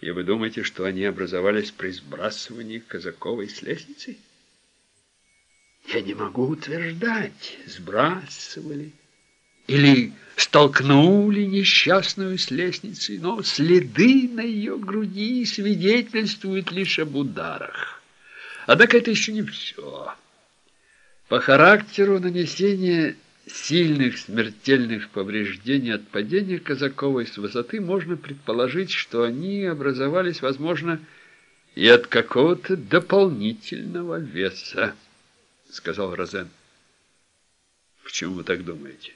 И вы думаете, что они образовались при сбрасывании Казаковой с лестницы? Я не могу утверждать, сбрасывали или столкнули несчастную с лестницы, но следы на ее груди свидетельствуют лишь об ударах. Однако это еще не все. По характеру нанесения сильных смертельных повреждений от падения Казаковой с высоты можно предположить, что они образовались, возможно, и от какого-то дополнительного веса, сказал Розен. Почему вы так думаете?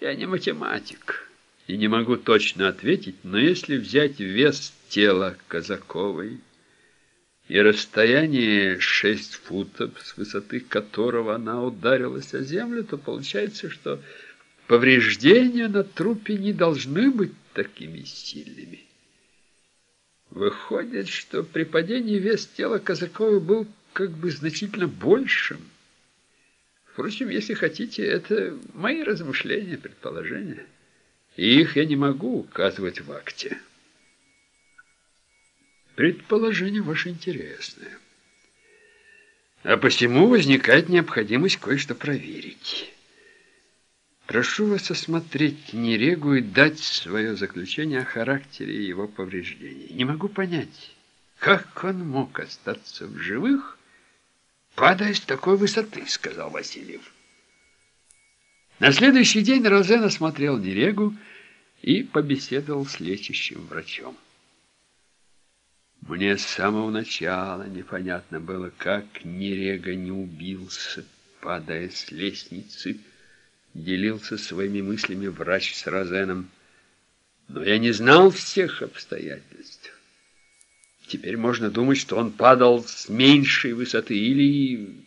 Я не математик и не могу точно ответить, но если взять вес тела Казаковой и расстояние 6 футов, с высоты которого она ударилась о землю, то получается, что повреждения на трупе не должны быть такими сильными. Выходит, что при падении вес тела Казаковой был как бы значительно большим. Впрочем, если хотите, это мои размышления, предположения. И их я не могу указывать в акте. Предположение ваше интересное. А посему возникает необходимость кое-что проверить. Прошу вас осмотреть Нерегу и дать свое заключение о характере его повреждений. Не могу понять, как он мог остаться в живых, падая с такой высоты, сказал Васильев. На следующий день Розен осмотрел Нерегу и побеседовал с лечащим врачом. Мне с самого начала непонятно было, как Нерега не убился, падая с лестницы, делился своими мыслями врач с Розеном. Но я не знал всех обстоятельств. Теперь можно думать, что он падал с меньшей высоты или,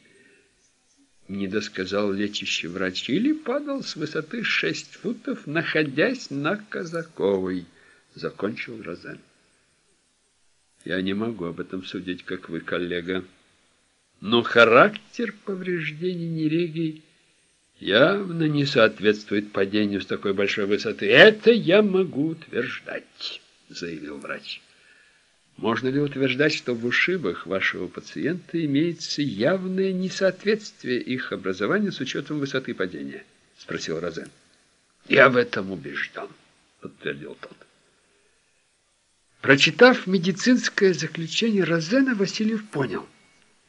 не досказал лечащий врач, или падал с высоты шесть футов, находясь на Казаковой, закончил Розен. Я не могу об этом судить, как вы, коллега. Но характер повреждений Нереги явно не соответствует падению с такой большой высоты. Это я могу утверждать, заявил врач. Можно ли утверждать, что в ушибах вашего пациента имеется явное несоответствие их образования с учетом высоты падения? Спросил Розен. Я в этом убежден, подтвердил тот. Прочитав медицинское заключение Розена, Васильев понял.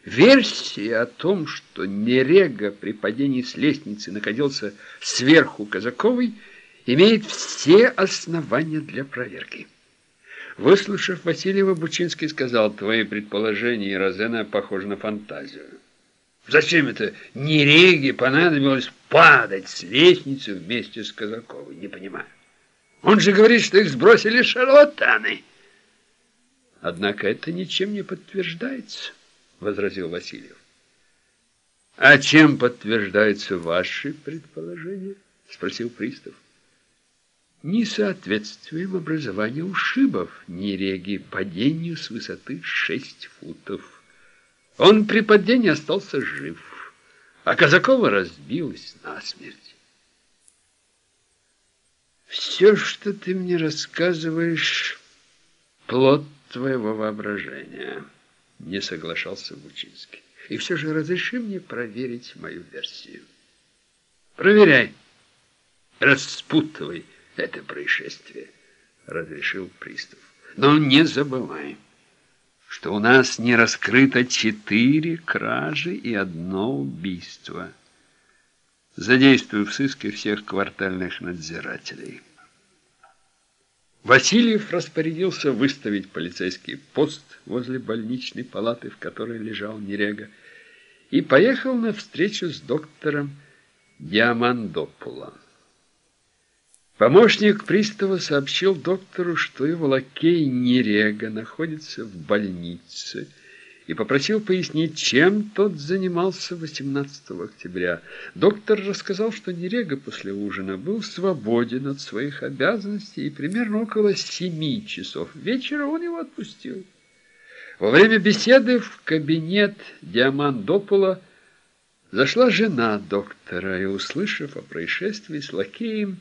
Версия о том, что Нерега при падении с лестницы находился сверху Казаковой, имеет все основания для проверки. Выслушав Васильева, Бучинский сказал, «Твои предположения, Розена, похожи на фантазию. Зачем это Нереге понадобилось падать с лестницы вместе с Казаковой? Не понимаю. Он же говорит, что их сбросили шарлатаны». Однако это ничем не подтверждается, возразил Васильев. А чем подтверждаются ваши предположения? спросил пристав. Несоответствием образования ушибов Нереги падению с высоты шесть футов. Он при падении остался жив, а Казакова разбилась насмерть. Все, что ты мне рассказываешь, плод твоего воображения, не соглашался Бучинский. И все же разреши мне проверить мою версию. Проверяй, распутывай это происшествие, разрешил пристав. Но не забывай, что у нас не раскрыто четыре кражи и одно убийство. Задействую в сыске всех квартальных надзирателей. Васильев распорядился выставить полицейский пост возле больничной палаты, в которой лежал Нерега, и поехал на встречу с доктором Диамандопулом. Помощник пристава сообщил доктору, что его лакей Нерега находится в больнице, и попросил пояснить, чем тот занимался 18 октября. Доктор рассказал, что Нерега после ужина был свободен от своих обязанностей, и примерно около семи часов вечера он его отпустил. Во время беседы в кабинет Диамандопола зашла жена доктора и, услышав о происшествии с лакеем,